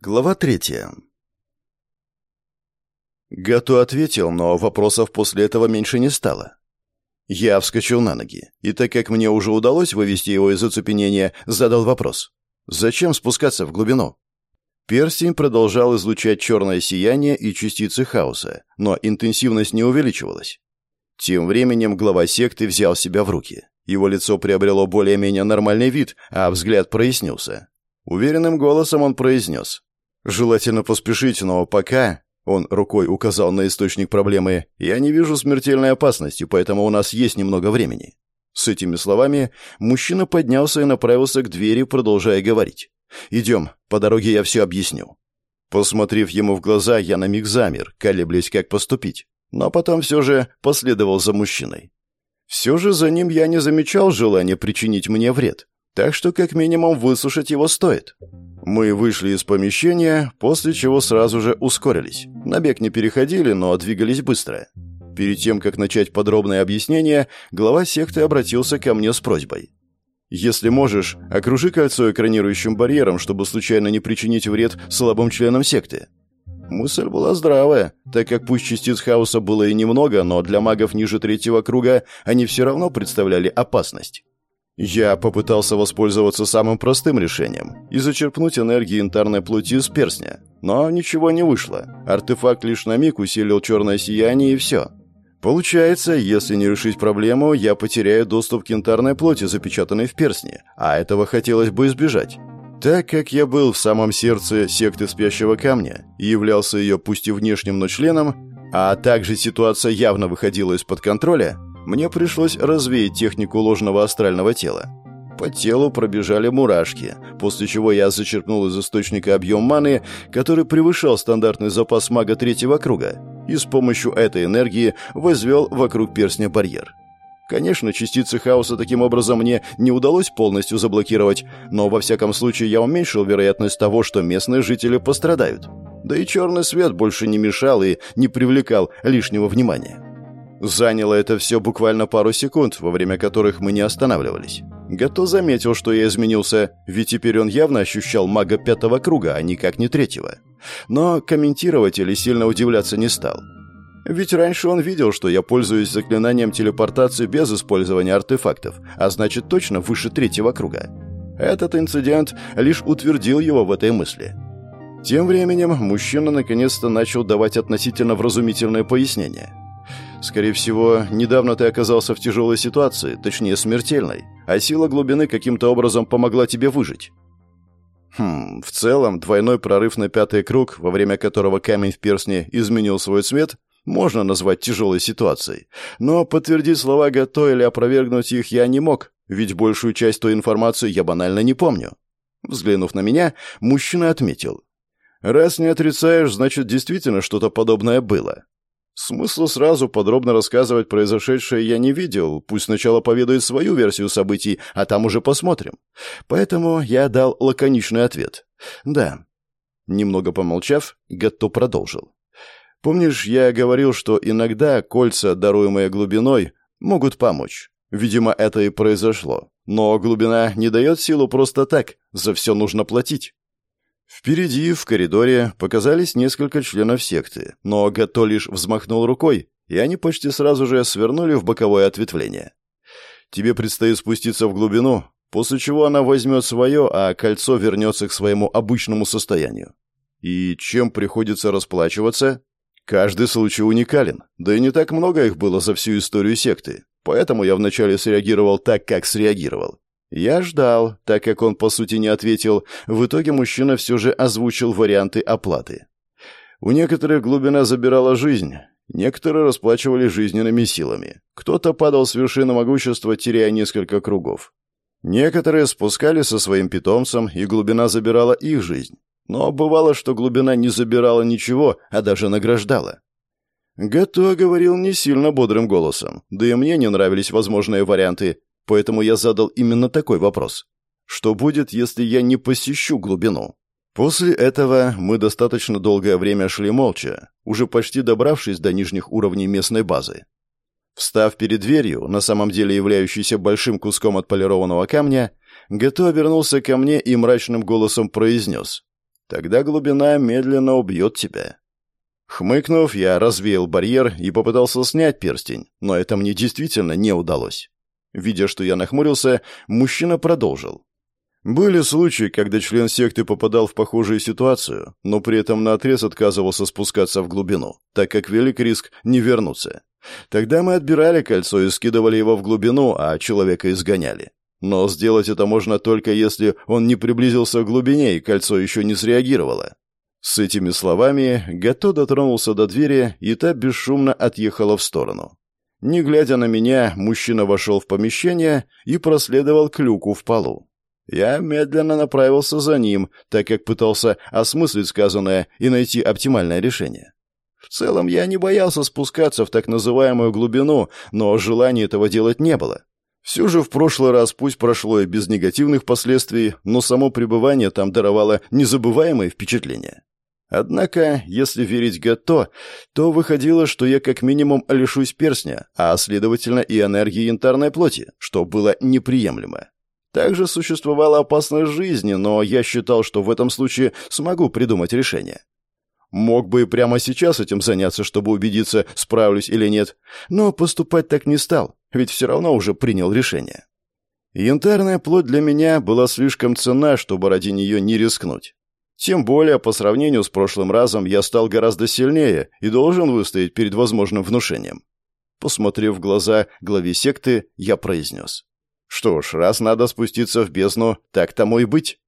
Глава третья. Гату ответил, но вопросов после этого меньше не стало. Я вскочил на ноги, и так как мне уже удалось вывести его из оцепенения, задал вопрос. Зачем спускаться в глубину? Перстень продолжал излучать черное сияние и частицы хаоса, но интенсивность не увеличивалась. Тем временем глава секты взял себя в руки. Его лицо приобрело более-менее нормальный вид, а взгляд прояснился. Уверенным голосом он произнес. Желательно поспешить, но пока, он рукой указал на источник проблемы, я не вижу смертельной опасности, поэтому у нас есть немного времени. С этими словами мужчина поднялся и направился к двери, продолжая говорить. «Идем, по дороге я все объясню». Посмотрев ему в глаза, я на миг замер, колеблясь, как поступить. Но потом все же последовал за мужчиной. Все же за ним я не замечал желания причинить мне вред, так что как минимум выслушать его стоит. Мы вышли из помещения, после чего сразу же ускорились. На бег не переходили, но двигались быстро. Перед тем, как начать подробное объяснение, глава секты обратился ко мне с просьбой. «Если можешь, окружи кольцо экранирующим барьером, чтобы случайно не причинить вред слабым членам секты». Мысль была здравая, так как пусть частиц хаоса было и немного, но для магов ниже третьего круга они все равно представляли опасность. Я попытался воспользоваться самым простым решением и зачерпнуть энергии янтарной плоти из перстня. Но ничего не вышло. Артефакт лишь на миг усилил черное сияние и все. Получается, если не решить проблему, я потеряю доступ к янтарной плоти, запечатанной в перстне, а этого хотелось бы избежать. Так как я был в самом сердце секты спящего камня и являлся ее пусть и внешним, но членом, а также ситуация явно выходила из-под контроля, мне пришлось развеять технику ложного астрального тела. По телу пробежали мурашки, после чего я зачерпнул из источника объем маны, который превышал стандартный запас мага третьего круга, и с помощью этой энергии возвел вокруг перстня барьер. Конечно, частицы хаоса таким образом мне не удалось полностью заблокировать, но во всяком случае я уменьшил вероятность того, что местные жители пострадают. Да и черный свет больше не мешал и не привлекал лишнего внимания. Заняло это все буквально пару секунд, во время которых мы не останавливались. Гато заметил, что я изменился, ведь теперь он явно ощущал мага пятого круга, а никак не третьего. Но комментировать или сильно удивляться не стал. Ведь раньше он видел, что я пользуюсь заклинанием телепортации без использования артефактов, а значит точно выше третьего круга. Этот инцидент лишь утвердил его в этой мысли. Тем временем мужчина наконец-то начал давать относительно вразумительное пояснение. Скорее всего, недавно ты оказался в тяжелой ситуации, точнее смертельной, а сила глубины каким-то образом помогла тебе выжить. Хм, в целом, двойной прорыв на пятый круг, во время которого камень в перстне изменил свой цвет, можно назвать тяжелой ситуацией. Но подтвердить слова Гато или опровергнуть их я не мог, ведь большую часть той информации я банально не помню. Взглянув на меня, мужчина отметил. «Раз не отрицаешь, значит, действительно что-то подобное было. Смысла сразу подробно рассказывать произошедшее я не видел, пусть сначала поведает свою версию событий, а там уже посмотрим. Поэтому я дал лаконичный ответ. Да. Немного помолчав, Гатто продолжил. Помнишь, я говорил, что иногда кольца, даруемые глубиной, могут помочь. Видимо, это и произошло. Но глубина не дает силу просто так, за все нужно платить. Впереди, в коридоре, показались несколько членов секты, но Гато лишь взмахнул рукой, и они почти сразу же свернули в боковое ответвление. «Тебе предстоит спуститься в глубину, после чего она возьмет свое, а кольцо вернется к своему обычному состоянию. И чем приходится расплачиваться? Каждый случай уникален, да и не так много их было за всю историю секты, поэтому я вначале среагировал так, как среагировал. Я ждал, так как он, по сути, не ответил. В итоге мужчина все же озвучил варианты оплаты. У некоторых глубина забирала жизнь, некоторые расплачивали жизненными силами. Кто-то падал с вершины могущества, теряя несколько кругов. Некоторые спускали со своим питомцем, и глубина забирала их жизнь. Но бывало, что глубина не забирала ничего, а даже награждала. Гато говорил не сильно бодрым голосом, да и мне не нравились возможные варианты, Поэтому я задал именно такой вопрос. Что будет, если я не посещу глубину? После этого мы достаточно долгое время шли молча, уже почти добравшись до нижних уровней местной базы. Встав перед дверью, на самом деле являющейся большим куском отполированного камня, Гато вернулся ко мне и мрачным голосом произнес. Тогда глубина медленно убьет тебя. Хмыкнув, я развеял барьер и попытался снять перстень, но это мне действительно не удалось. Видя, что я нахмурился, мужчина продолжил. Были случаи, когда член секты попадал в похожую ситуацию, но при этом наотрез отказывался спускаться в глубину, так как велик риск не вернуться. Тогда мы отбирали кольцо и скидывали его в глубину, а человека изгоняли. Но сделать это можно только если он не приблизился к глубине и кольцо еще не среагировало. С этими словами Гато дотронулся до двери, и та бесшумно отъехала в сторону. Не глядя на меня, мужчина вошел в помещение и проследовал к люку в полу. Я медленно направился за ним, так как пытался осмыслить сказанное и найти оптимальное решение. В целом я не боялся спускаться в так называемую глубину, но желания этого делать не было. Все же в прошлый раз пусть прошло и без негативных последствий, но само пребывание там даровало незабываемые впечатления. Однако, если верить Гато, то выходило, что я как минимум лишусь перстня, а следовательно и энергии янтарной плоти, что было неприемлемо. Также существовала опасность жизни, но я считал, что в этом случае смогу придумать решение. Мог бы и прямо сейчас этим заняться, чтобы убедиться, справлюсь или нет, но поступать так не стал, ведь все равно уже принял решение. Янтарная плоть для меня была слишком ценна, чтобы ради нее не рискнуть. Тем более, по сравнению с прошлым разом, я стал гораздо сильнее и должен выстоять перед возможным внушением. Посмотрев в глаза главе секты, я произнес. Что ж, раз надо спуститься в бездну, так тому и быть.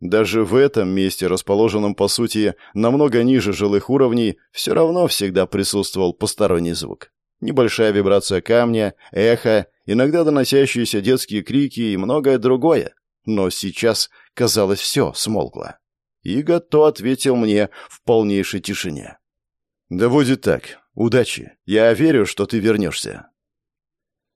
Даже в этом месте, расположенном, по сути, намного ниже жилых уровней, все равно всегда присутствовал посторонний звук. Небольшая вибрация камня, эхо, иногда доносящиеся детские крики и многое другое. Но сейчас, казалось, все смолкло. Иго то ответил мне в полнейшей тишине. «Да будет так. Удачи. Я верю, что ты вернешься».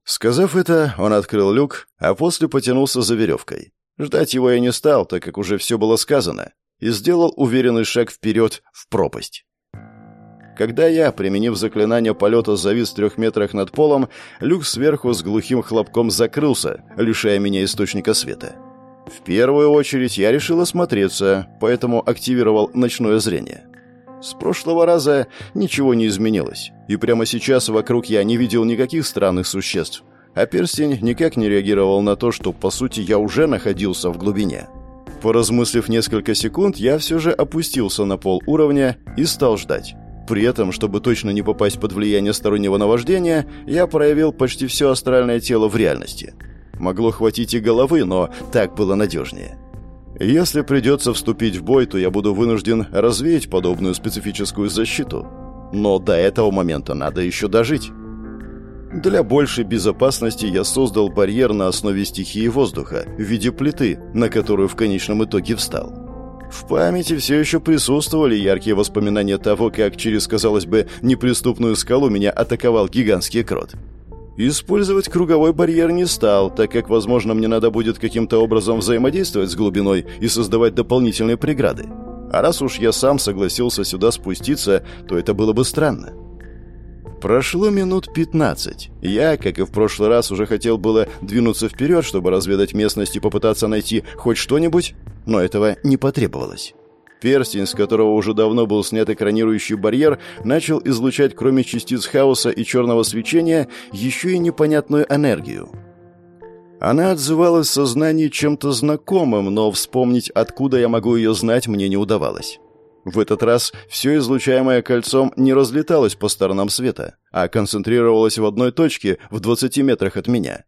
Сказав это, он открыл люк, а после потянулся за веревкой. Ждать его я не стал, так как уже все было сказано, и сделал уверенный шаг вперед в пропасть. Когда я, применив заклинание полета, завис в трех метрах над полом, люк сверху с глухим хлопком закрылся, лишая меня источника света. В первую очередь я решил осмотреться, поэтому активировал ночное зрение. С прошлого раза ничего не изменилось, и прямо сейчас вокруг я не видел никаких странных существ, а перстень никак не реагировал на то, что, по сути, я уже находился в глубине. Поразмыслив несколько секунд, я все же опустился на пол уровня и стал ждать. При этом, чтобы точно не попасть под влияние стороннего наваждения, я проявил почти все астральное тело в реальности – Могло хватить и головы, но так было надежнее. Если придется вступить в бой, то я буду вынужден развеять подобную специфическую защиту. Но до этого момента надо еще дожить. Для большей безопасности я создал барьер на основе стихии воздуха в виде плиты, на которую в конечном итоге встал. В памяти все еще присутствовали яркие воспоминания того, как через, казалось бы, неприступную скалу меня атаковал гигантский крот. Использовать круговой барьер не стал, так как, возможно, мне надо будет каким-то образом взаимодействовать с глубиной и создавать дополнительные преграды. А раз уж я сам согласился сюда спуститься, то это было бы странно. Прошло минут 15. Я, как и в прошлый раз, уже хотел было двинуться вперед, чтобы разведать местность и попытаться найти хоть что-нибудь, но этого не потребовалось. Перстень, с которого уже давно был снят экранирующий барьер, начал излучать, кроме частиц хаоса и черного свечения, еще и непонятную энергию. Она отзывалась в сознании чем-то знакомым, но вспомнить, откуда я могу ее знать, мне не удавалось. В этот раз все излучаемое кольцом не разлеталось по сторонам света, а концентрировалось в одной точке в 20 метрах от меня.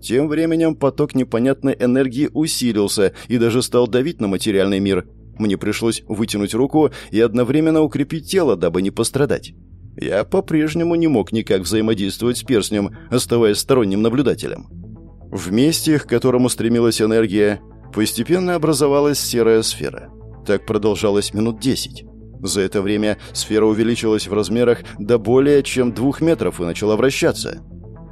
Тем временем поток непонятной энергии усилился и даже стал давить на материальный мир, мне пришлось вытянуть руку и одновременно укрепить тело, дабы не пострадать. Я по-прежнему не мог никак взаимодействовать с перстнем, оставаясь сторонним наблюдателем. В месте, к которому стремилась энергия, постепенно образовалась серая сфера. Так продолжалось минут десять. За это время сфера увеличилась в размерах до более чем двух метров и начала вращаться.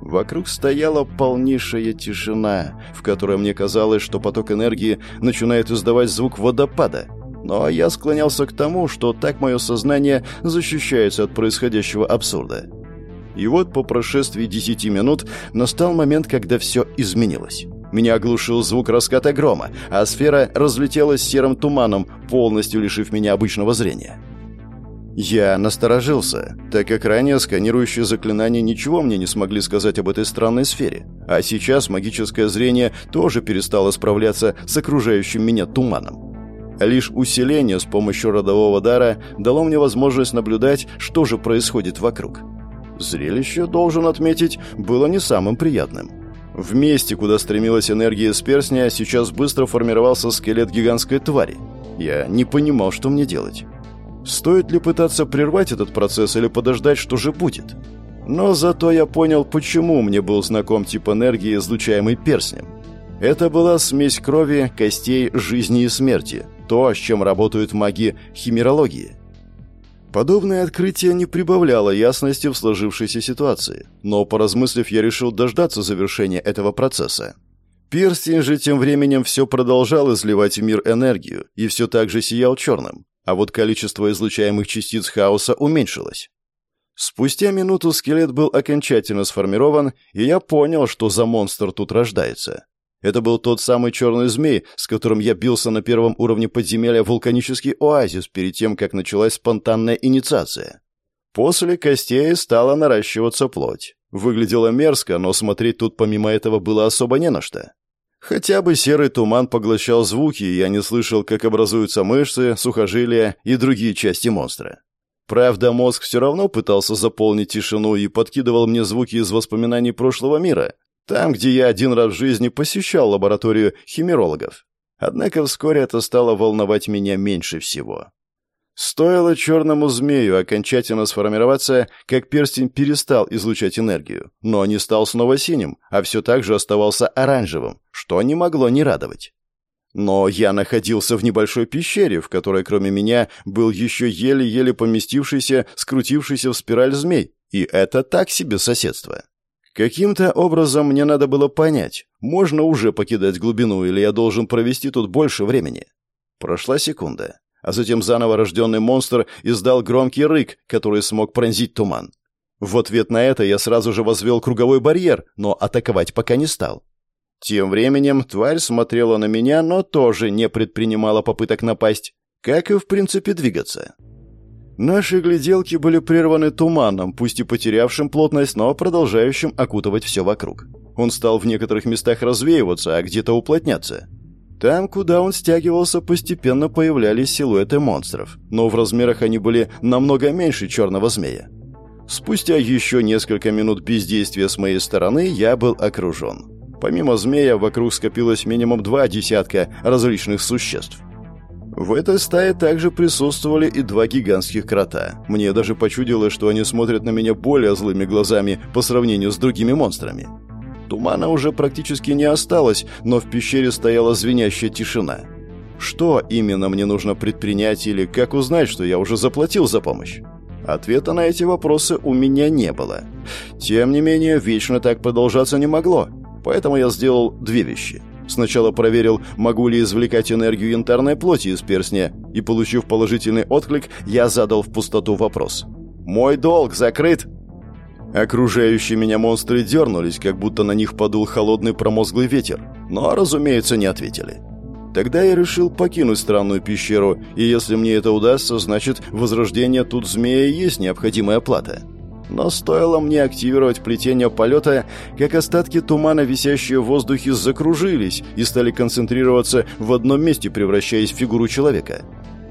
Вокруг стояла полнейшая тишина, в которой мне казалось, что поток энергии начинает издавать звук водопада. Но я склонялся к тому, что так мое сознание защищается от происходящего абсурда. И вот по прошествии десяти минут настал момент, когда все изменилось. Меня оглушил звук раската грома, а сфера разлетелась серым туманом, полностью лишив меня обычного зрения. Я насторожился, так как ранее сканирующие заклинания ничего мне не смогли сказать об этой странной сфере, а сейчас магическое зрение тоже перестало справляться с окружающим меня туманом. Лишь усиление с помощью родового дара дало мне возможность наблюдать, что же происходит вокруг. Зрелище, должен отметить, было не самым приятным. В месте, куда стремилась энергия из перстня, сейчас быстро формировался скелет гигантской твари. Я не понимал, что мне делать. Стоит ли пытаться прервать этот процесс или подождать, что же будет? Но зато я понял, почему мне был знаком тип энергии, излучаемый перстнем. Это была смесь крови, костей, жизни и смерти, то, с чем работают маги химерологии. Подобное открытие не прибавляло ясности в сложившейся ситуации, но, поразмыслив, я решил дождаться завершения этого процесса. Перстень же тем временем все продолжал изливать в мир энергию и все так же сиял черным а вот количество излучаемых частиц хаоса уменьшилось. Спустя минуту скелет был окончательно сформирован, и я понял, что за монстр тут рождается. Это был тот самый черный змей, с которым я бился на первом уровне подземелья вулканический оазис перед тем, как началась спонтанная инициация. После костей стала наращиваться плоть. Выглядело мерзко, но смотреть тут помимо этого было особо не на что. Хотя бы серый туман поглощал звуки, и я не слышал, как образуются мышцы, сухожилия и другие части монстра. Правда, мозг все равно пытался заполнить тишину и подкидывал мне звуки из воспоминаний прошлого мира, там, где я один раз в жизни посещал лабораторию химерологов. Однако вскоре это стало волновать меня меньше всего. Стоило черному змею окончательно сформироваться, как перстень перестал излучать энергию, но не стал снова синим, а все так же оставался оранжевым, что не могло не радовать. Но я находился в небольшой пещере, в которой кроме меня был еще еле-еле поместившийся, скрутившийся в спираль змей, и это так себе соседство. Каким-то образом мне надо было понять, можно уже покидать глубину или я должен провести тут больше времени. Прошла секунда а затем заново рожденный монстр издал громкий рык, который смог пронзить туман. В ответ на это я сразу же возвел круговой барьер, но атаковать пока не стал. Тем временем тварь смотрела на меня, но тоже не предпринимала попыток напасть, как и в принципе двигаться. Наши гляделки были прерваны туманом, пусть и потерявшим плотность, но продолжающим окутывать все вокруг. Он стал в некоторых местах развеиваться, а где-то уплотняться. Там, куда он стягивался, постепенно появлялись силуэты монстров, но в размерах они были намного меньше черного змея. Спустя еще несколько минут бездействия с моей стороны я был окружен. Помимо змея, вокруг скопилось минимум два десятка различных существ. В этой стае также присутствовали и два гигантских крота. Мне даже почудилось, что они смотрят на меня более злыми глазами по сравнению с другими монстрами. Тумана уже практически не осталось, но в пещере стояла звенящая тишина. Что именно мне нужно предпринять или как узнать, что я уже заплатил за помощь? Ответа на эти вопросы у меня не было. Тем не менее, вечно так продолжаться не могло. Поэтому я сделал две вещи. Сначала проверил, могу ли извлекать энергию янтарной плоти из перстня, и, получив положительный отклик, я задал в пустоту вопрос. «Мой долг закрыт?» Окружающие меня монстры дернулись, как будто на них подул холодный промозглый ветер, но, разумеется, не ответили. Тогда я решил покинуть странную пещеру, и если мне это удастся, значит, возрождение тут змея есть необходимая плата. Но стоило мне активировать плетение полета, как остатки тумана, висящие в воздухе, закружились и стали концентрироваться в одном месте, превращаясь в фигуру человека.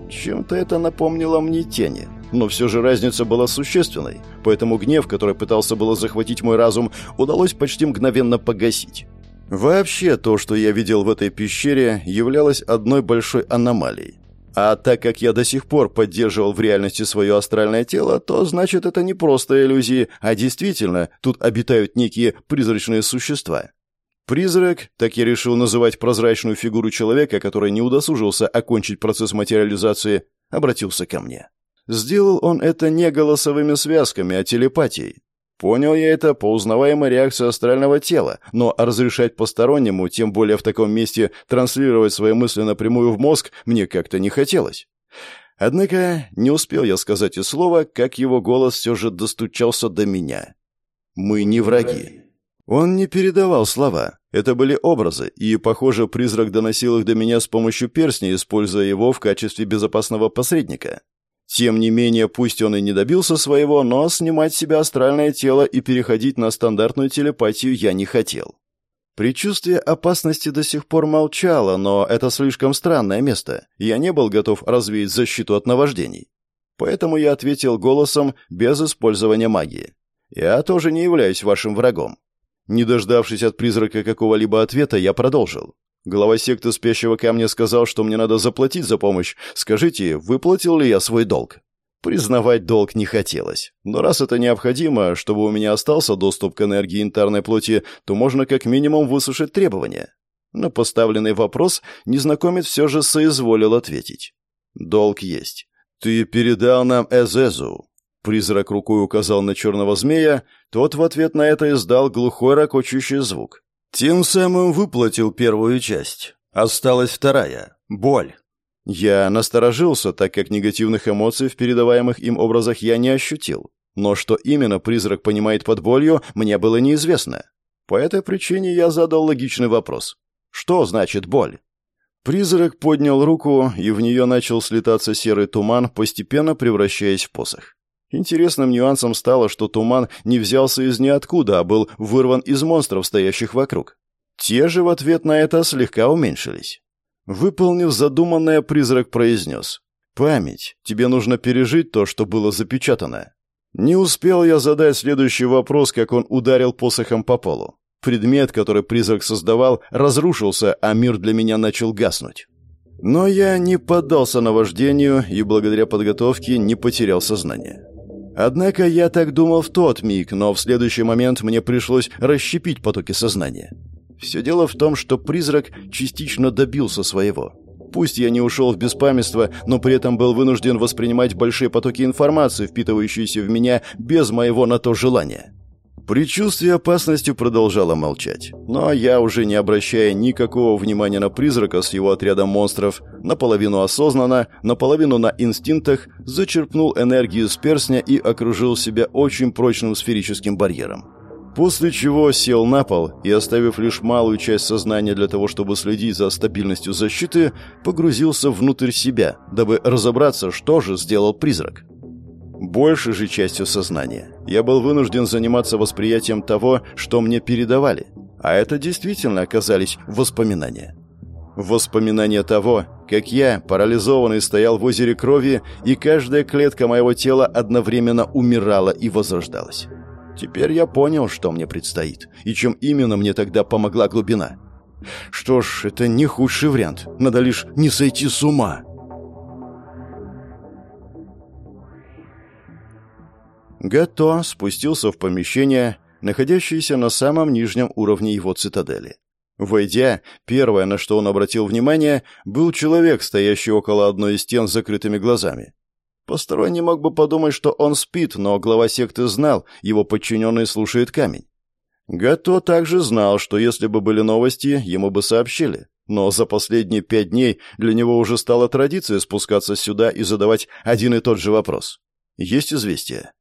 Чем-то это напомнило мне тени но все же разница была существенной, поэтому гнев, который пытался было захватить мой разум, удалось почти мгновенно погасить. Вообще, то, что я видел в этой пещере, являлось одной большой аномалией. А так как я до сих пор поддерживал в реальности свое астральное тело, то значит это не просто иллюзии, а действительно тут обитают некие призрачные существа. Призрак, так я решил называть прозрачную фигуру человека, который не удосужился окончить процесс материализации, обратился ко мне. Сделал он это не голосовыми связками, а телепатией. Понял я это по узнаваемой реакции астрального тела, но разрешать постороннему, тем более в таком месте, транслировать свои мысли напрямую в мозг мне как-то не хотелось. Однако не успел я сказать и слова, как его голос все же достучался до меня. «Мы не враги». Он не передавал слова. Это были образы, и, похоже, призрак доносил их до меня с помощью перстня, используя его в качестве безопасного посредника. Тем не менее, пусть он и не добился своего, но снимать с себя астральное тело и переходить на стандартную телепатию я не хотел. Предчувствие опасности до сих пор молчало, но это слишком странное место. Я не был готов развеять защиту от наваждений. Поэтому я ответил голосом без использования магии. «Я тоже не являюсь вашим врагом». Не дождавшись от призрака какого-либо ответа, я продолжил. Глава секты спящего камня сказал, что мне надо заплатить за помощь. Скажите, выплатил ли я свой долг? Признавать долг не хотелось. Но раз это необходимо, чтобы у меня остался доступ к энергии интарной плоти, то можно как минимум высушить требования. На поставленный вопрос незнакомец все же соизволил ответить. «Долг есть. Ты передал нам Эзезу». Призрак рукой указал на черного змея, тот в ответ на это издал глухой ракочущий звук. Тем самым выплатил первую часть. Осталась вторая — боль. Я насторожился, так как негативных эмоций в передаваемых им образах я не ощутил. Но что именно призрак понимает под болью, мне было неизвестно. По этой причине я задал логичный вопрос. Что значит боль? Призрак поднял руку, и в нее начал слетаться серый туман, постепенно превращаясь в посох. Интересным нюансом стало, что туман не взялся из ниоткуда, а был вырван из монстров, стоящих вокруг. Те же в ответ на это слегка уменьшились. Выполнив задуманное, призрак произнес. «Память. Тебе нужно пережить то, что было запечатано». Не успел я задать следующий вопрос, как он ударил посохом по полу. Предмет, который призрак создавал, разрушился, а мир для меня начал гаснуть. Но я не поддался наваждению и благодаря подготовке не потерял сознание. Однако я так думал в тот миг, но в следующий момент мне пришлось расщепить потоки сознания. Все дело в том, что призрак частично добился своего. Пусть я не ушел в беспамятство, но при этом был вынужден воспринимать большие потоки информации, впитывающиеся в меня без моего на то желания. Предчувствие опасности продолжало молчать. Но я, уже не обращая никакого внимания на призрака с его отрядом монстров, наполовину осознанно, наполовину на инстинктах, зачерпнул энергию с перстня и окружил себя очень прочным сферическим барьером. После чего сел на пол и, оставив лишь малую часть сознания для того, чтобы следить за стабильностью защиты, погрузился внутрь себя, дабы разобраться, что же сделал призрак. Большей же частью сознания я был вынужден заниматься восприятием того, что мне передавали, а это действительно оказались воспоминания. Воспоминания того, как я, парализованный, стоял в озере крови, и каждая клетка моего тела одновременно умирала и возрождалась. Теперь я понял, что мне предстоит, и чем именно мне тогда помогла глубина. Что ж, это не худший вариант, надо лишь не сойти с ума. Гато спустился в помещение, находящееся на самом нижнем уровне его цитадели. Войдя, первое, на что он обратил внимание, был человек, стоящий около одной из стен с закрытыми глазами. Посторонний мог бы подумать, что он спит, но глава секты знал, его подчиненный слушает камень. Гато также знал, что если бы были новости, ему бы сообщили. Но за последние пять дней для него уже стала традиция спускаться сюда и задавать один и тот же вопрос. Есть известие?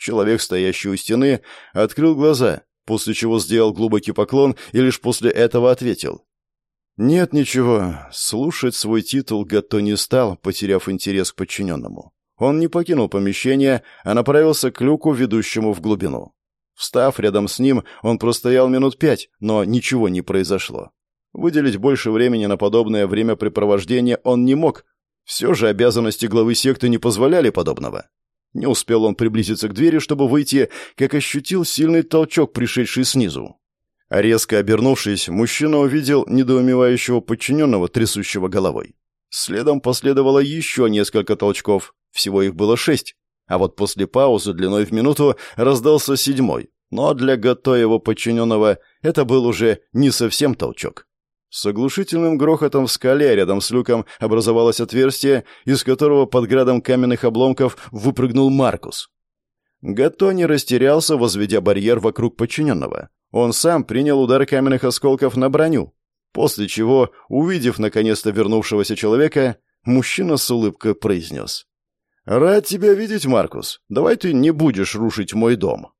Человек, стоящий у стены, открыл глаза, после чего сделал глубокий поклон и лишь после этого ответил. «Нет ничего. Слушать свой титул Гатто не стал, потеряв интерес к подчиненному. Он не покинул помещение, а направился к люку, ведущему в глубину. Встав рядом с ним, он простоял минут пять, но ничего не произошло. Выделить больше времени на подобное времяпрепровождение он не мог. Все же обязанности главы секты не позволяли подобного. Не успел он приблизиться к двери, чтобы выйти, как ощутил сильный толчок, пришедший снизу. резко обернувшись, мужчина увидел недоумевающего подчиненного, трясущего головой. Следом последовало еще несколько толчков, всего их было шесть. А вот после паузы длиной в минуту раздался седьмой. Но для Гато его подчиненного это был уже не совсем толчок. С оглушительным грохотом в скале рядом с люком образовалось отверстие, из которого под градом каменных обломков выпрыгнул Маркус. Гато растерялся, возведя барьер вокруг подчиненного. Он сам принял удар каменных осколков на броню, после чего, увидев наконец-то вернувшегося человека, мужчина с улыбкой произнес. «Рад тебя видеть, Маркус. Давай ты не будешь рушить мой дом».